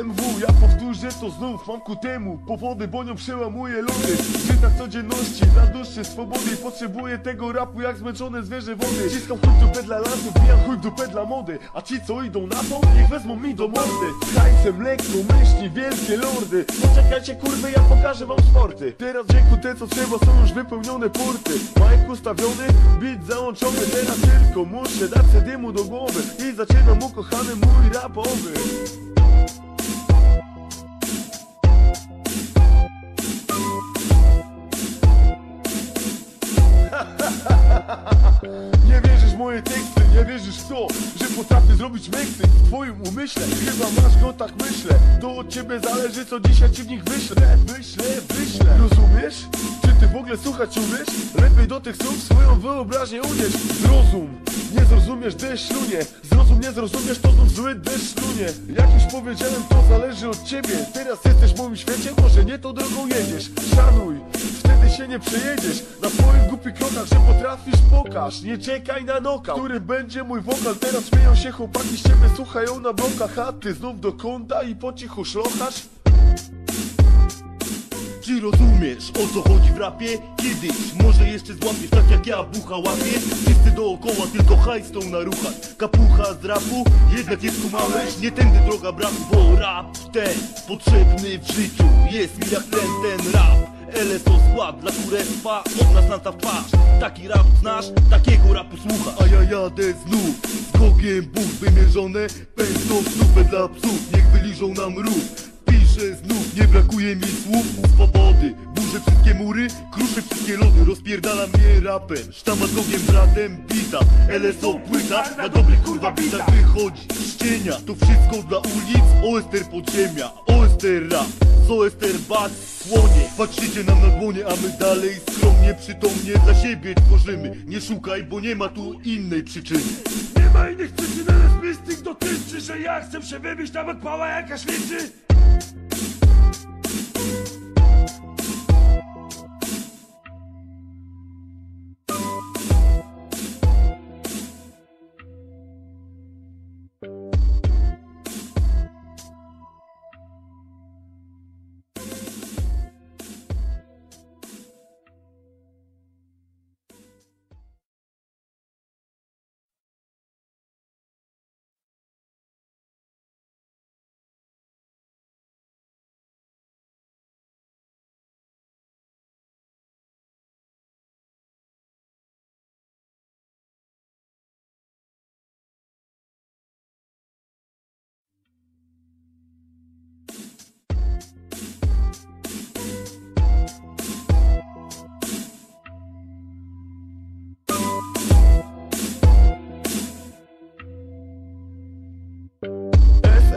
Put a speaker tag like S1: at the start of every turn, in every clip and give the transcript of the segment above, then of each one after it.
S1: SMW, ja powtórzę to znów, mam ku temu Powody, bo nią przełamuję lody Żyta w codzienności, dla duszy swobody Potrzebuję tego rapu jak zmęczone zwierzę wody. Ciskam chuj dupę dla lasu, wbijam chuj dupę dla mody. A ci co idą na to, niech wezmą mi do mordy. Z hajsem lekko myśli, wielkie lordy. Poczekajcie kurwy, ja pokażę wam sporty. Teraz wieku te co trzeba są już wypełnione porty. Majek ustawiony, beat załączony Teraz tylko muszę dać se dymu do głowy. I zaczynam ukochany mój rapowy zrobić meksy w twoim umyśle? Chyba masz go tak myślę, to od ciebie zależy co dzisiaj ci w nich wyślę. Wyślę, wyślę, rozumiesz? Czy ty w ogóle słuchać umiesz? Lepiej do tych słów swoją wyobraźnię unieś Zrozum, nie zrozumiesz deszcz ślunie Zrozum, nie zrozumiesz to znów zły deszcz ślunie Jak już powiedziałem to zależy od ciebie. Teraz jesteś w moim świecie, może nie tą drogą jedziesz. Szanuj, wtedy się nie przejedziesz. Na swoich głupich krokach, że potrafisz pokaż. Nie czekaj na noka, który będzie mój wokal. Teraz śmieją się chłopaki z ciebie, słuchają na blokach. A ty znów do kąta i po cichu szlochasz.
S2: Czy rozumiesz o co chodzi w rapie? Kiedyś może jeszcze złapiesz tak jak ja bucha łapię Wszyscy dookoła tylko hajs tą naruchać Kapucha z rapu jednak jest kumałeś. Nie tędy droga braku, bo rap ten Potrzebny w życiu jest mi jak ten, ten rap LSO skład dla kurestwa Od nas na w twarz. Taki rap znasz, takiego rapu słuchasz. A ja jadę znów Z gogiem Bóg wymierzone Pędzą w dla psów. Niech wyliżą nam rów Piszę znów, nie brakuje mi słów swobody. Burzę wszystkie mury, kruszę wszystkie lody. Rozpierdala mnie rapem, sztama z gogiem bratem Bita, LSO płyta, na dobry kurwa bitach wychodzi z cienia To wszystko dla ulic, OSTR podziemia OSTR rap, z OSTR bas, słonie. Patrzycie nam na dłonie, a my dalej skromnie Przytomnie dla siebie tworzymy. Nie szukaj, bo nie ma tu innej przyczyny.
S3: Nie ma innych przyczyn, ale spis tych dotyczy Że ja chcę się wybić nawet pała jakaś liczy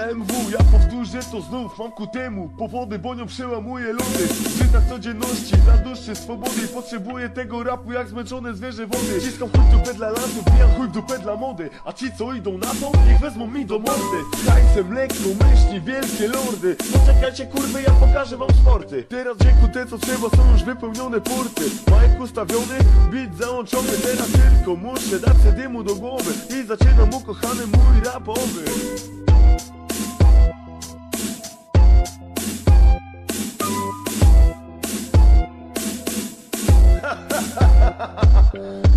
S1: SMW, ja powtórzę to znów, mam ku temu Powody, bo nią przełamuję lody. Żyta w codzienności, dla duszy swobody Potrzebuję tego rapu jak zmęczone zwierzę wody. Ciskam chuj dupę dla lasu, wbijam chuj dupę dla mody. A ci co idą na to, niech wezmą mi do mordy. Z hajsem lekko myśli, wielkie lordy. Poczekajcie kurwy, ja pokażę wam sporty. Teraz wieku te co trzeba są już wypełnione porty. Majek ustawiony, beat załączony Teraz tylko muszę dać se dymu do głowy. I zaczynam ukochany mój rapowy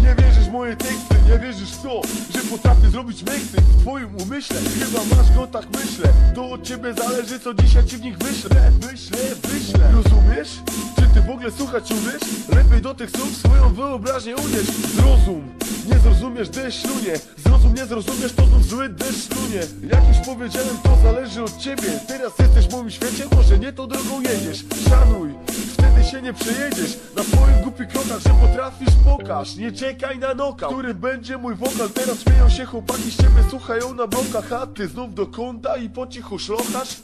S1: Nie wierzysz moje teksty, nie wierzysz w to, że potrafię zrobić meksy w twoim umyśle Chyba masz go tak myślę, to od ciebie zależy co dzisiaj ci w nich wyślę. Wyślę, wyślę, rozumiesz? Czy ty w ogóle słuchać umiesz? Lepiej do tych słów swoją wyobraźnię unieś Zrozum, nie zrozumiesz deszcz ślunie Zrozum, nie zrozumiesz to znów zły deszcz ślunie Jak już powiedziałem to zależy od ciebie. Teraz jesteś w moim świecie, może nie tą drogą jedziesz. Szanuj, wtedy się nie przejedziesz. Na swoich głupich krokach, że potrafisz pokaż. Nie czekaj na noka, który będzie mój wokal. Teraz śmieją się chłopaki z ciebie, słuchają na blokach A ty znów do kąta i po cichu szlochasz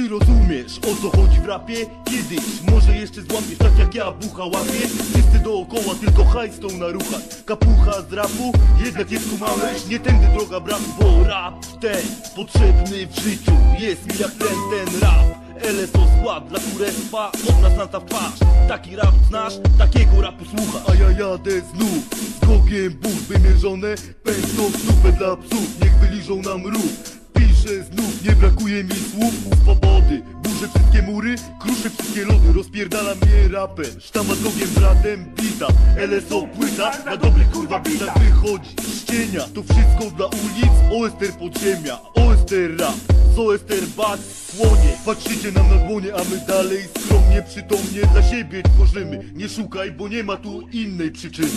S2: Czy rozumiesz o co chodzi w rapie? Kiedyś może jeszcze złapiesz tak jak ja bucha łapię Wszyscy dookoła tylko hajs tą naruchać. Kapucha z rapu jednak jest kumałeś Nie tędy droga braku, bo rap ten Potrzebny w życiu. Jest mi jak ten, ten rap. LSO skład dla kurestwa Od nas na w twarz. Taki rap znasz, takiego rapu słuchasz A ja jadę znów Z gogiem Bóg wymierzone. Pędzą w dla psów Niech wyliżą nam rów Piszę znów brakuje mi słów swobody. Burzę wszystkie mury, kruszę wszystkie lody. Rozpierdala mnie rapem Sztama drogiem bratem bita LSO płyta Na dobrych kurwa bitach wychodzi z cienia. To wszystko dla ulic OSTR podziemia. OSTR rap z OSTR bas słonie. Patrzycie nam na dłonie, a my dalej skromnie Przytomnie dla siebie tworzymy. Nie szukaj, bo nie ma tu innej przyczyny.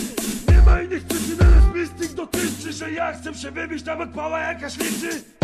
S3: Nie ma innych przyczyn, ale z tych dotyczy Że ja chcę się wybić nawet pała jakaś liczy